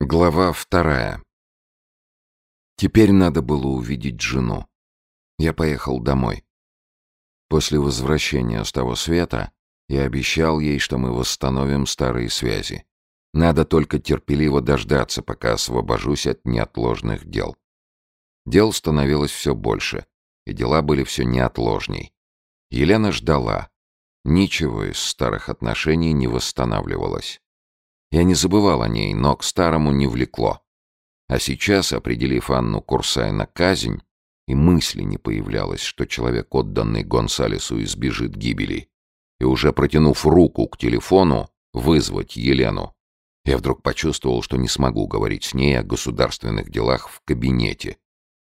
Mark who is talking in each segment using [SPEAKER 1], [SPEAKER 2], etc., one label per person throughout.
[SPEAKER 1] Глава вторая. Теперь надо было увидеть жену. Я поехал домой. После возвращения с того света я обещал ей, что мы восстановим старые связи. Надо только терпеливо дождаться, пока освобожусь от неотложных дел. Дел становилось все больше, и дела были все неотложней. Елена ждала. Ничего из старых отношений не восстанавливалось. Я не забывал о ней, но к старому не влекло. А сейчас, определив Анну Курсай на казнь, и мысли не появлялось, что человек, отданный Гонсалесу, избежит гибели. И уже протянув руку к телефону, вызвать Елену, я вдруг почувствовал, что не смогу говорить с ней о государственных делах в кабинете,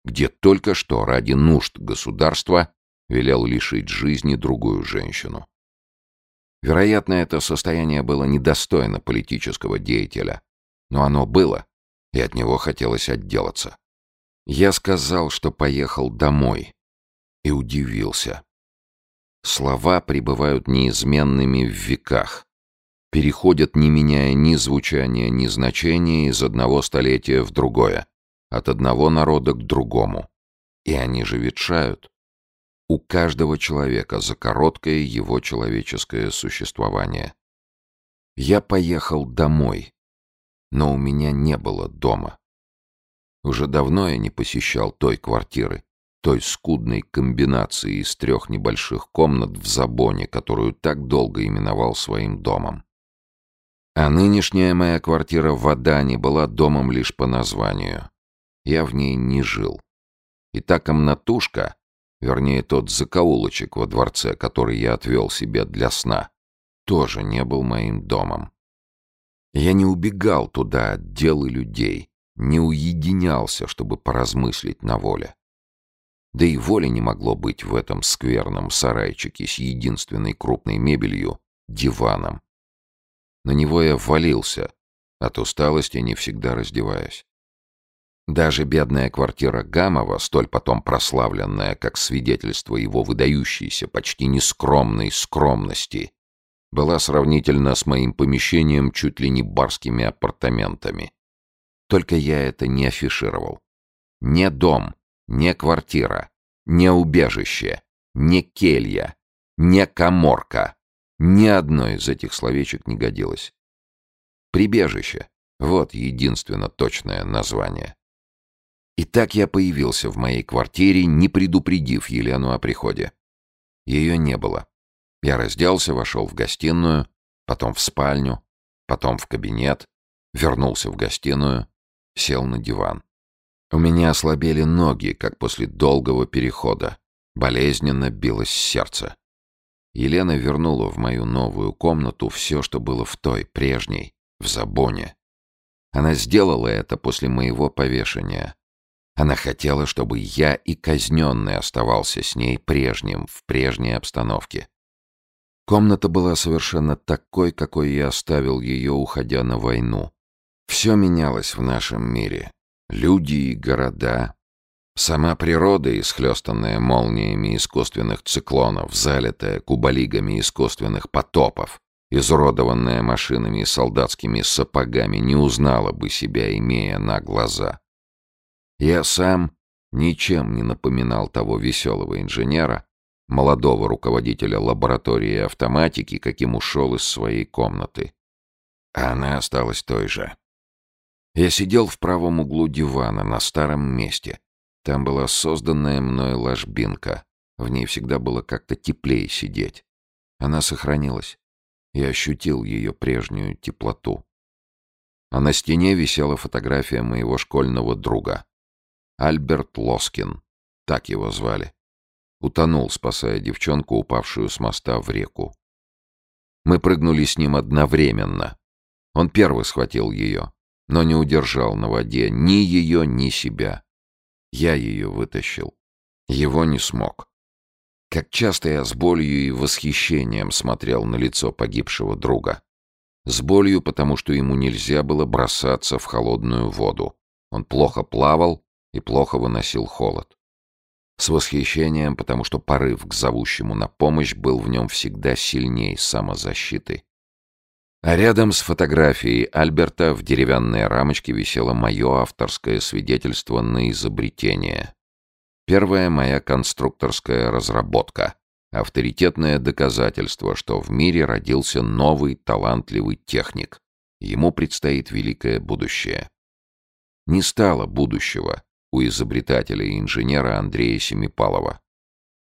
[SPEAKER 1] где только что ради нужд государства велел лишить жизни другую женщину. Вероятно, это состояние было недостойно политического деятеля. Но оно было, и от него хотелось отделаться. Я сказал, что поехал домой, и удивился. Слова пребывают неизменными в веках, переходят, не меняя ни звучания, ни значения, из одного столетия в другое, от одного народа к другому. И они же ветшают у каждого человека за короткое его человеческое существование. Я поехал домой, но у меня не было дома. Уже давно я не посещал той квартиры, той скудной комбинации из трех небольших комнат в Забоне, которую так долго именовал своим домом. А нынешняя моя квартира в Адане была домом лишь по названию. Я в ней не жил. И та комнатушка, вернее тот закоулочек во дворце, который я отвел себе для сна, тоже не был моим домом. Я не убегал туда от дел и людей, не уединялся, чтобы поразмыслить на воле. Да и воли не могло быть в этом скверном сарайчике с единственной крупной мебелью — диваном. На него я валился, от усталости не всегда раздеваясь. Даже бедная квартира Гамова, столь потом прославленная как свидетельство его выдающейся, почти нескромной скромности, была сравнительно с моим помещением чуть ли не барскими апартаментами. Только я это не афишировал. Не дом, не квартира, не убежище, не келья, не коморка. Ни одно из этих словечек не годилось. Прибежище — вот единственно точное название. И так я появился в моей квартире, не предупредив Елену о приходе. Ее не было. Я разделся, вошел в гостиную, потом в спальню, потом в кабинет, вернулся в гостиную, сел на диван. У меня ослабели ноги, как после долгого перехода. Болезненно билось сердце. Елена вернула в мою новую комнату все, что было в той, прежней, в Забоне. Она сделала это после моего повешения. Она хотела, чтобы я и казненный оставался с ней прежним, в прежней обстановке. Комната была совершенно такой, какой я оставил ее, уходя на войну. Все менялось в нашем мире. Люди и города. Сама природа, исхлестанная молниями искусственных циклонов, залитая куболигами искусственных потопов, изуродованная машинами и солдатскими сапогами, не узнала бы себя, имея на глаза. Я сам ничем не напоминал того веселого инженера, молодого руководителя лаборатории автоматики, каким ушел из своей комнаты. А она осталась той же. Я сидел в правом углу дивана на старом месте. Там была созданная мной ложбинка. В ней всегда было как-то теплее сидеть. Она сохранилась. Я ощутил ее прежнюю теплоту. А на стене висела фотография моего школьного друга. Альберт Лоскин, так его звали. Утонул, спасая девчонку, упавшую с моста в реку. Мы прыгнули с ним одновременно. Он первый схватил ее, но не удержал на воде ни ее, ни себя. Я ее вытащил. Его не смог. Как часто я с болью и восхищением смотрел на лицо погибшего друга. С болью, потому что ему нельзя было бросаться в холодную воду. Он плохо плавал и плохо выносил холод. С восхищением, потому что порыв к зовущему на помощь был в нем всегда сильней самозащиты. А рядом с фотографией Альберта в деревянной рамочке висело мое авторское свидетельство на изобретение. Первая моя конструкторская разработка. Авторитетное доказательство, что в мире родился новый талантливый техник. Ему предстоит великое будущее. Не стало будущего у изобретателя и инженера Андрея Семипалова.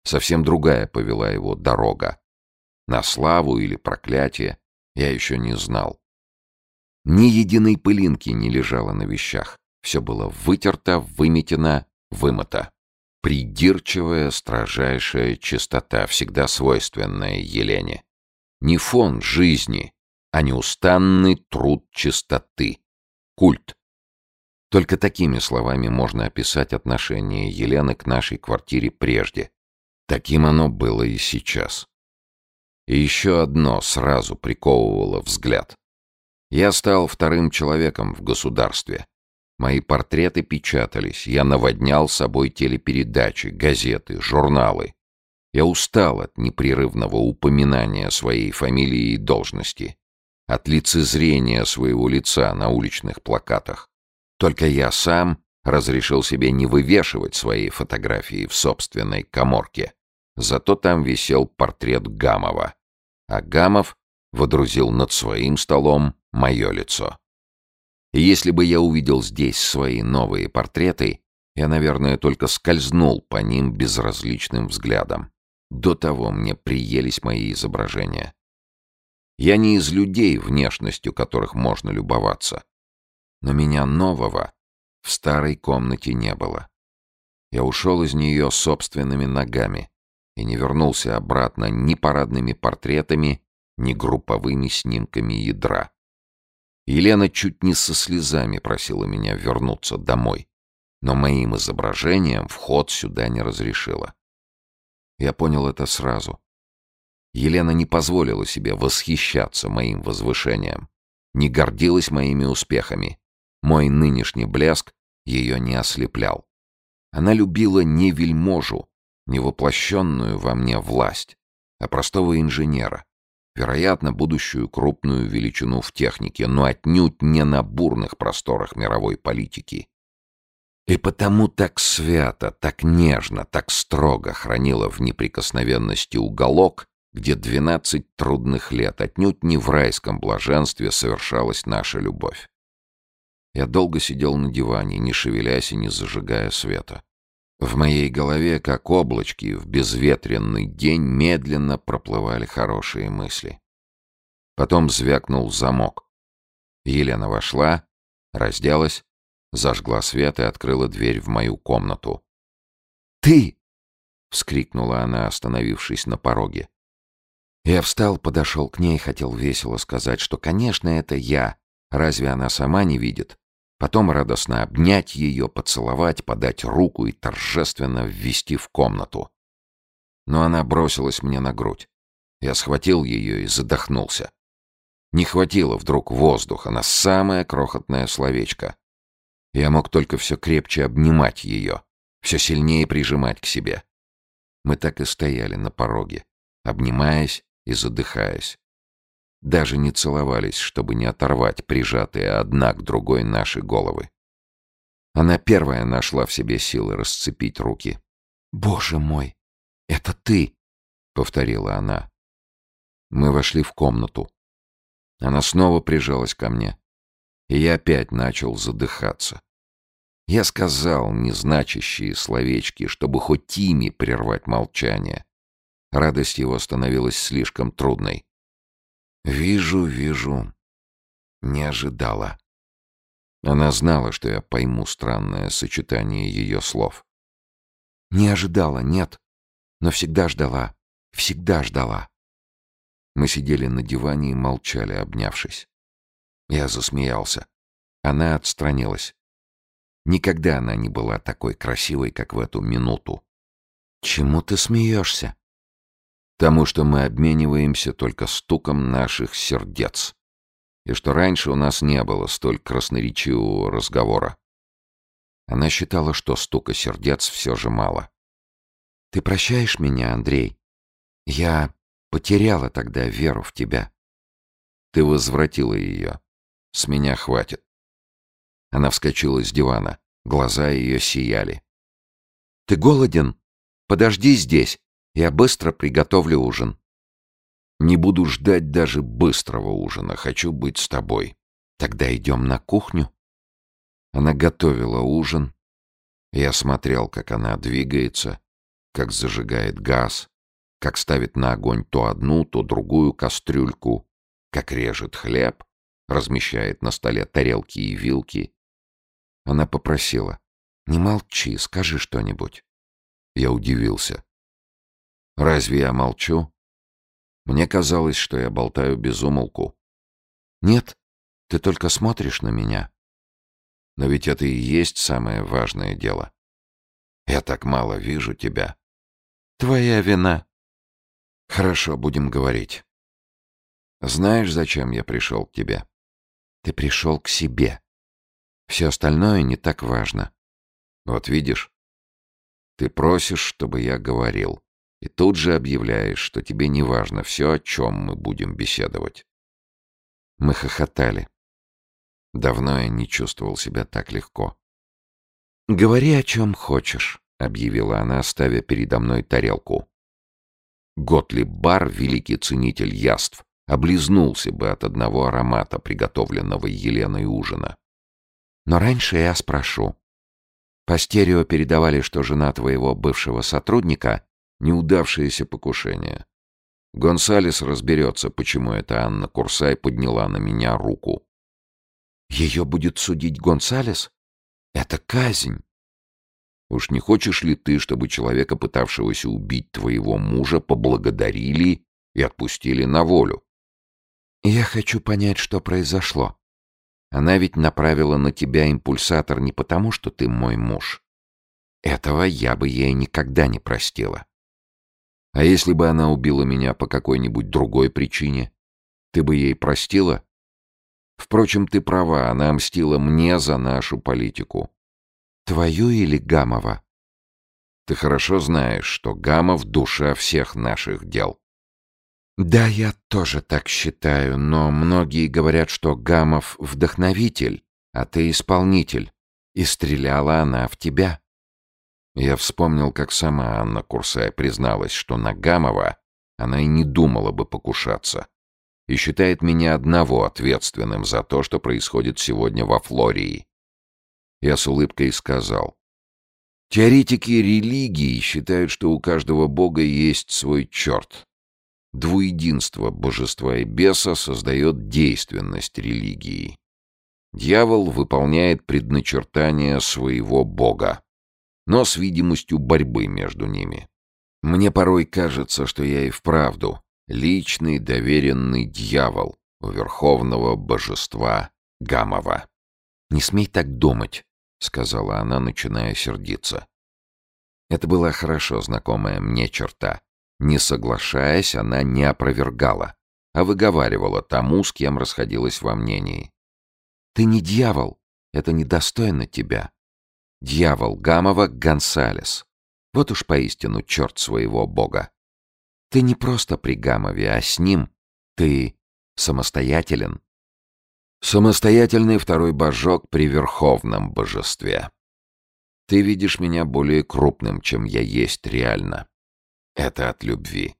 [SPEAKER 1] Совсем другая повела его дорога. На славу или проклятие я еще не знал. Ни единой пылинки не лежало на вещах. Все было вытерто, выметено, вымыто. Придирчивая, строжайшая чистота, всегда свойственная Елене. Не фон жизни, а неустанный труд чистоты. Культ. Только такими словами можно описать отношение Елены к нашей квартире прежде. Таким оно было и сейчас. И еще одно сразу приковывало взгляд. Я стал вторым человеком в государстве. Мои портреты печатались, я наводнял собой телепередачи, газеты, журналы. Я устал от непрерывного упоминания своей фамилии и должности, от лицезрения своего лица на уличных плакатах. Только я сам разрешил себе не вывешивать свои фотографии в собственной коморке. Зато там висел портрет Гамова. А Гамов водрузил над своим столом мое лицо. И если бы я увидел здесь свои новые портреты, я, наверное, только скользнул по ним безразличным взглядом. До того мне приелись мои изображения. Я не из людей, внешностью которых можно любоваться. Но меня нового в старой комнате не было. Я ушел из нее собственными ногами и не вернулся обратно ни парадными портретами, ни групповыми снимками ядра. Елена чуть не со слезами просила меня вернуться домой, но моим изображением вход сюда не разрешила. Я понял это сразу. Елена не позволила себе восхищаться моим возвышением, не гордилась моими успехами. Мой нынешний блеск ее не ослеплял. Она любила не вельможу, не воплощенную во мне власть, а простого инженера, вероятно, будущую крупную величину в технике, но отнюдь не на бурных просторах мировой политики. И потому так свято, так нежно, так строго хранила в неприкосновенности уголок, где двенадцать трудных лет отнюдь не в райском блаженстве совершалась наша любовь. Я долго сидел на диване, не шевелясь и не зажигая света. В моей голове, как облачки, в безветренный день медленно проплывали хорошие мысли. Потом звякнул замок. Елена вошла, разделась, зажгла свет и открыла дверь в мою комнату. «Ты!» — вскрикнула она, остановившись на пороге. Я встал, подошел к ней, хотел весело сказать, что, конечно, это я. Разве она сама не видит? Потом радостно обнять ее, поцеловать, подать руку и торжественно ввести в комнату. Но она бросилась мне на грудь. Я схватил ее и задохнулся. Не хватило вдруг воздуха на самое крохотное словечко. Я мог только все крепче обнимать ее, все сильнее прижимать к себе. Мы так и стояли на пороге, обнимаясь и задыхаясь даже не целовались, чтобы не оторвать прижатые одна к другой наши головы. Она первая нашла в себе силы расцепить руки. «Боже мой, это ты!» — повторила она. Мы вошли в комнату. Она снова прижалась ко мне, и я опять начал задыхаться. Я сказал незначащие словечки, чтобы хоть ими прервать молчание. Радость его становилась слишком трудной. «Вижу, вижу. Не ожидала». Она знала, что я пойму странное сочетание ее слов. «Не ожидала, нет, но всегда ждала, всегда ждала». Мы сидели на диване и молчали, обнявшись. Я засмеялся. Она отстранилась. Никогда она не была такой красивой, как в эту минуту. «Чему ты смеешься?» Тому, что мы обмениваемся только стуком наших сердец, и что раньше у нас не было столь красноречивого разговора. Она считала, что стука сердец все же мало. «Ты прощаешь меня, Андрей? Я потеряла тогда веру в тебя. Ты возвратила ее. С меня хватит. Она вскочила с дивана. Глаза ее сияли.
[SPEAKER 2] «Ты голоден? Подожди здесь. Я быстро приготовлю ужин».
[SPEAKER 1] «Не буду ждать даже быстрого ужина. Хочу быть с тобой».
[SPEAKER 2] «Тогда идем на кухню».
[SPEAKER 1] Она готовила ужин. Я смотрел, как она двигается, как зажигает газ, как ставит на огонь то одну, то другую кастрюльку, как режет хлеб, размещает на столе тарелки и вилки. Она попросила, «Не молчи, скажи что-нибудь». Я удивился. «Разве я молчу?» Мне казалось, что я болтаю без умолку.
[SPEAKER 2] «Нет, ты только смотришь на меня».
[SPEAKER 1] Но ведь это и есть самое важное дело. Я так мало вижу тебя.
[SPEAKER 2] Твоя вина.
[SPEAKER 1] Хорошо, будем говорить. Знаешь, зачем я пришел к тебе?
[SPEAKER 2] Ты пришел к себе. Все остальное не так важно.
[SPEAKER 1] Вот видишь, ты просишь, чтобы я говорил, и тут же объявляешь, что тебе не важно все, о чем мы будем беседовать. Мы хохотали. Давно я не чувствовал себя так легко.
[SPEAKER 2] «Говори, о чем хочешь», — объявила она, ставя передо мной тарелку.
[SPEAKER 1] Готлиб Бар, великий ценитель яств, облизнулся бы от одного аромата, приготовленного Еленой ужина.
[SPEAKER 2] «Но раньше я спрошу. По стерео передавали, что жена твоего бывшего сотрудника — неудавшееся покушение.
[SPEAKER 1] Гонсалес разберется, почему эта Анна Курсай подняла на меня руку.
[SPEAKER 2] Ее будет судить Гонсалес? Это казнь.
[SPEAKER 1] Уж не хочешь ли ты, чтобы человека, пытавшегося убить твоего мужа, поблагодарили и отпустили на волю?
[SPEAKER 2] Я хочу понять, что произошло. Она ведь направила на тебя импульсатор не потому, что ты мой муж. Этого я бы ей никогда не простила.
[SPEAKER 1] А если бы она убила меня по какой-нибудь другой причине? Ты бы ей простила? Впрочем, ты права, она мстила мне за нашу политику.
[SPEAKER 2] Твою или Гамова?
[SPEAKER 1] Ты хорошо знаешь, что Гамов — душа всех наших дел.
[SPEAKER 2] Да, я тоже так считаю, но многие говорят, что Гамов — вдохновитель, а ты — исполнитель, и стреляла она в тебя.
[SPEAKER 1] Я вспомнил, как сама Анна Курсай призналась, что на Гамова она и не думала бы покушаться и считает меня одного ответственным за то, что происходит сегодня во Флории. Я с улыбкой сказал. Теоретики религии считают, что у каждого бога есть свой черт. Двуединство божества и беса создает действенность религии. Дьявол выполняет предначертания своего бога, но с видимостью борьбы между ними. Мне порой кажется, что я и вправду личный доверенный дьявол у верховного божества Гамова.
[SPEAKER 2] «Не смей так думать», — сказала она, начиная сердиться.
[SPEAKER 1] Это была хорошо знакомая мне черта. Не соглашаясь, она не опровергала, а выговаривала тому, с кем расходилась во мнении.
[SPEAKER 2] «Ты не дьявол, это недостойно тебя. Дьявол Гамова Гонсалес. Вот уж поистину черт своего бога. Ты не просто при Гамове, а с ним. Ты самостоятелен.
[SPEAKER 1] Самостоятельный второй божок при верховном божестве. Ты видишь меня более крупным, чем я есть реально. Это от любви.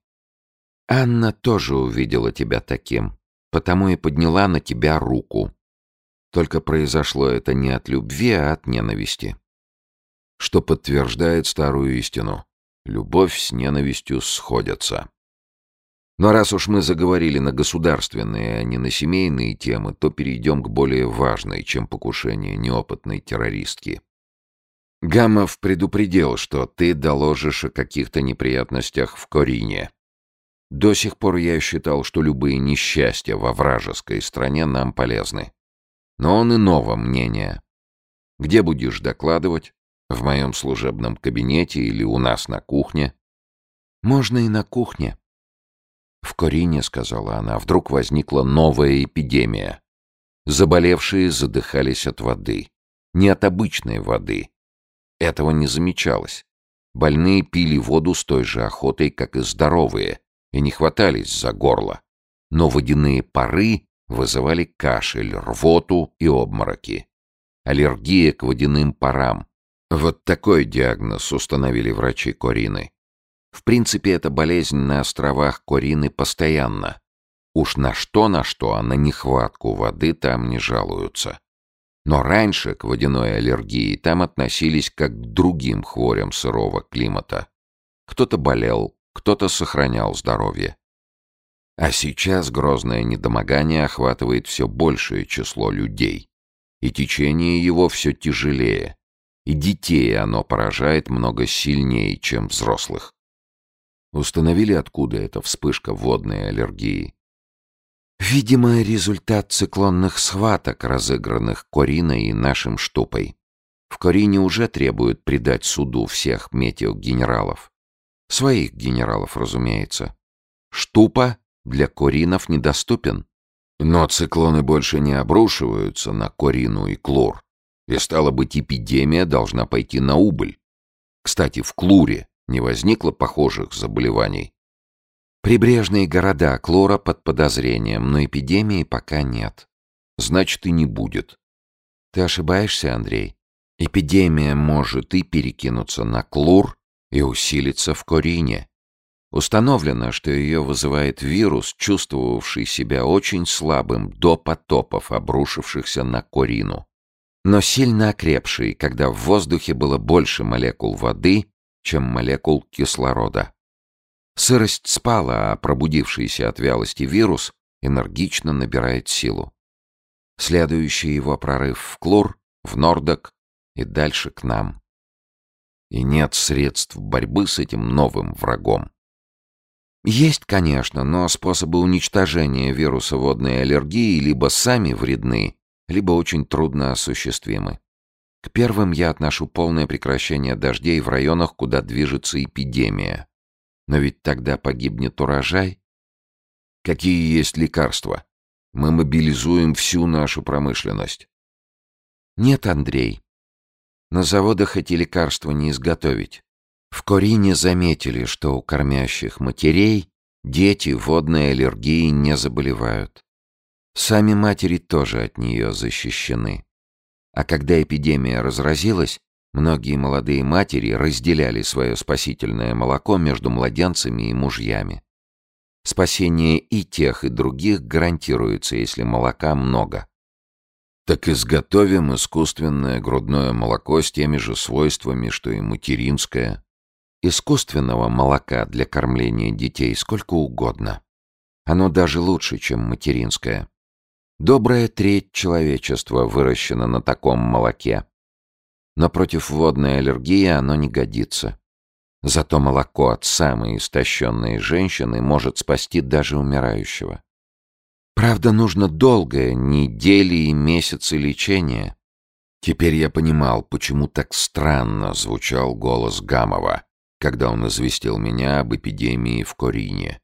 [SPEAKER 2] Анна тоже увидела тебя таким, потому и подняла на тебя руку. Только произошло это не от любви, а от ненависти.
[SPEAKER 1] Что подтверждает старую истину. Любовь с ненавистью сходятся. Но раз уж мы заговорили на государственные, а не на семейные темы, то перейдем к более важной, чем покушение неопытной террористки. Гамов предупредил, что ты доложишь о каких-то неприятностях в Корине. До сих пор я считал, что любые несчастья во вражеской стране нам полезны. Но он иного мнения. Где будешь докладывать? В моем служебном кабинете или у нас на кухне?
[SPEAKER 2] Можно и на кухне.
[SPEAKER 1] В Корине, сказала она, вдруг возникла новая эпидемия. Заболевшие задыхались от воды. Не от обычной воды. Этого не замечалось. Больные пили воду с той же охотой, как и здоровые, и не хватались за горло. Но водяные пары вызывали кашель, рвоту и обмороки. Аллергия к водяным парам. Вот такой диагноз установили врачи Корины. В принципе, эта болезнь на островах Корины постоянно. Уж на что на что, а на нехватку воды там не жалуются. Но раньше к водяной аллергии там относились как к другим хворям сырого климата. Кто-то болел, кто-то сохранял здоровье. А сейчас грозное недомогание охватывает все большее число людей, и течение его все тяжелее, и детей оно поражает много сильнее, чем взрослых. Установили, откуда эта вспышка водной аллергии.
[SPEAKER 2] Видимо, результат циклонных схваток, разыгранных Кориной и нашим Штупой. В Корине уже требуют предать суду всех метеогенералов. Своих генералов, разумеется. Штупа для Коринов недоступен.
[SPEAKER 1] Но циклоны больше не обрушиваются на Корину и Клор. И стало быть, эпидемия должна пойти на убыль. Кстати, в Клуре не возникло похожих заболеваний.
[SPEAKER 2] Прибрежные города Клора под подозрением, но эпидемии пока нет.
[SPEAKER 1] Значит, и не будет.
[SPEAKER 2] Ты ошибаешься, Андрей. Эпидемия может и перекинуться на Клур, и усилиться в Корине. Установлено, что ее вызывает вирус, чувствовавший себя очень слабым до потопов, обрушившихся на Корину, но сильно окрепший, когда в воздухе было больше молекул воды, чем молекул кислорода. Сырость спала, а пробудившийся от вялости вирус энергично набирает силу. Следующий его прорыв в Клур, в Нордок и дальше к нам.
[SPEAKER 1] И нет средств борьбы с этим новым врагом.
[SPEAKER 2] Есть, конечно, но способы уничтожения вируса водной аллергии либо сами вредны, либо очень трудно осуществимы. К первым я отношу полное прекращение дождей в районах, куда движется эпидемия. Но ведь тогда погибнет урожай.
[SPEAKER 1] Какие есть лекарства? Мы мобилизуем всю нашу промышленность.
[SPEAKER 2] Нет, Андрей. На заводах эти лекарства не изготовить. В Корине заметили, что у кормящих матерей дети водной аллергией не заболевают. Сами матери тоже от нее защищены. А когда эпидемия разразилась, многие молодые матери разделяли свое спасительное молоко между младенцами и мужьями. Спасение и тех, и других гарантируется, если молока много.
[SPEAKER 1] Так изготовим искусственное грудное молоко с теми же свойствами, что и материнское.
[SPEAKER 2] Искусственного молока для кормления детей сколько угодно. Оно даже лучше, чем материнское. Добрая треть человечества выращена на таком молоке. Но против водной аллергии оно не годится. Зато молоко от самой истощенной женщины может спасти даже умирающего. Правда, нужно долгое, недели и месяцы лечения.
[SPEAKER 1] Теперь я понимал, почему так странно звучал голос Гамова, когда он известил меня об эпидемии в Корине.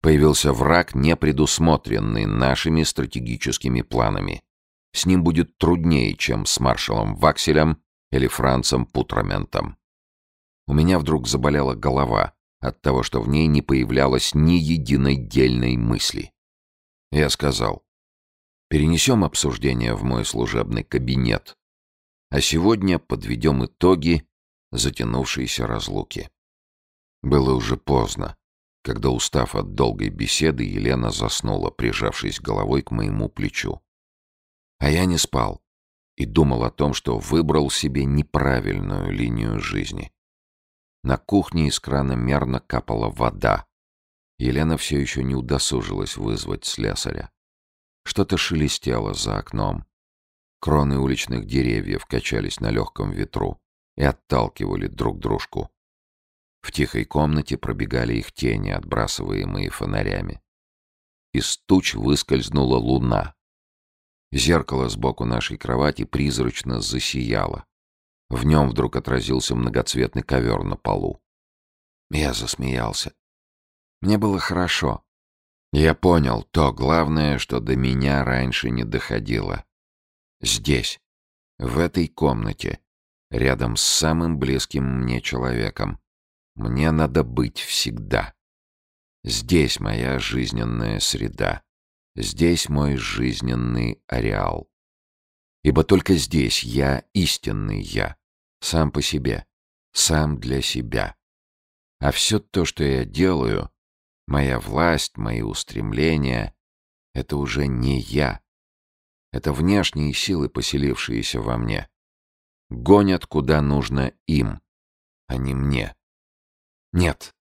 [SPEAKER 1] Появился враг, не предусмотренный нашими стратегическими планами. С ним будет труднее, чем с маршалом Вакселем или Францем Путраментом. У меня вдруг заболела голова от того, что в ней не появлялось ни единой дельной мысли. Я сказал, перенесем обсуждение в мой служебный кабинет, а сегодня подведем итоги затянувшейся разлуки. Было уже поздно, когда, устав от долгой беседы, Елена заснула, прижавшись головой к моему плечу. А я не спал и думал о том, что выбрал себе неправильную линию жизни. На кухне из крана мерно капала вода, Елена все еще не удосужилась вызвать слесаря. Что-то шелестело за окном. Кроны уличных деревьев качались на легком ветру и отталкивали друг дружку. В тихой комнате пробегали их тени, отбрасываемые фонарями. Из туч выскользнула луна. Зеркало сбоку нашей кровати призрачно засияло. В нем вдруг отразился многоцветный ковер на полу. Я засмеялся. Мне было хорошо. Я понял то главное, что до меня раньше не доходило. Здесь, в этой комнате, рядом с самым близким мне человеком, мне надо быть всегда. Здесь моя жизненная среда. Здесь мой жизненный ареал. Ибо только здесь я истинный я, сам по себе, сам для себя. А все то, что я делаю, моя власть, мои устремления — это уже не я. Это внешние силы, поселившиеся во мне. Гонят куда нужно им, а не мне. Нет,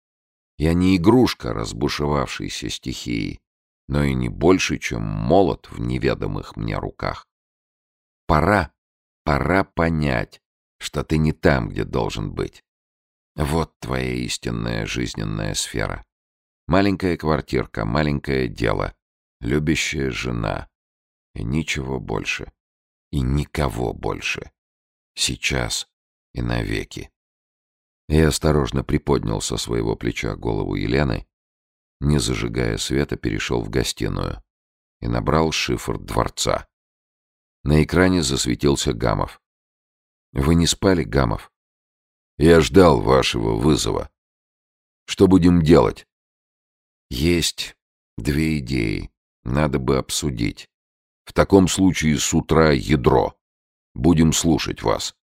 [SPEAKER 1] я не игрушка разбушевавшейся стихии, но и не больше, чем молот в неведомых мне руках. Пора, пора понять, что ты не там, где должен быть. Вот твоя истинная жизненная сфера. Маленькая квартирка, маленькое дело, любящая жена. И ничего больше. И никого больше. Сейчас и навеки. Я осторожно приподнял со своего плеча голову Елены, не зажигая света, перешел в гостиную и набрал шифр дворца. На экране засветился Гамов. «Вы не спали, Гамов?» «Я ждал вашего вызова. Что будем делать?» «Есть две идеи. Надо бы обсудить. В таком случае с утра ядро. Будем слушать вас».